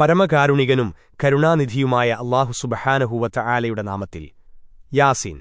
പരമകാരുണികനും കരുണാനിധിയുമായ അള്ളാഹു സുബഹാനഹുവത്ത ആലയുടെ നാമത്തിൽ. യാസീൻ.